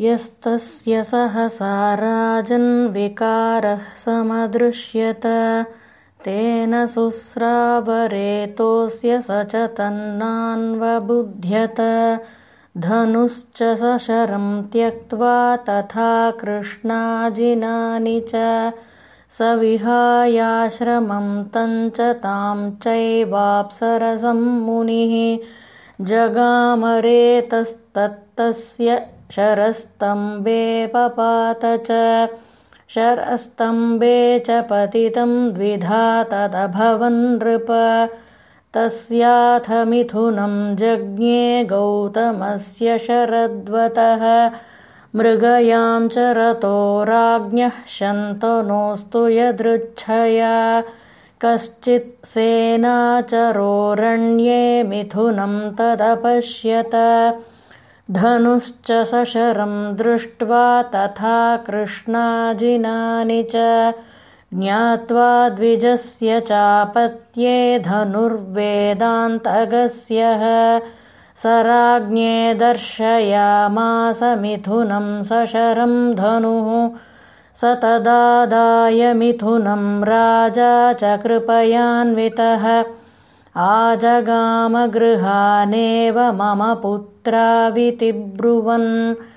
यस्तस्य सहसा राजन्विकारः समदृश्यत। तेन शुस्रावरेतोऽस्य स च तन्नान्वबुध्यत धनुश्च सशरं त्यक्त्वा तथा कृष्णाजिनानि च स विहायाश्रमं तञ्च तां चैवाप्सरसं मुनिः। जगामरेतस्तत्तस्य शरस्तम्बे पपात च। शरस्तम्बे च पतितं द्विधा तदभवन्नृप तस्याथ मिथुनं जज्ञे गौतमस्य शरद्वतः। मृगयां च रतो राज्ञः शन्तनोऽस्तु यदृच्छया। कश्चित् सेनाचरोरण्ये मिथुनं तदपश्यत धनुश्च सशरं दृष्ट्वा तथा कृष्णाजिनानि च ज्ञात्वा द्विजस्य चापत्ये धनुर्वेदान्तगस्यः। स राज्ञे दर्शयामास मिथुनं सशरं धनुः। स तदादाय मिथुनं राजा च कृपयान्वितः आजगामगृहानेव मम पुत्राविति ब्रुवन्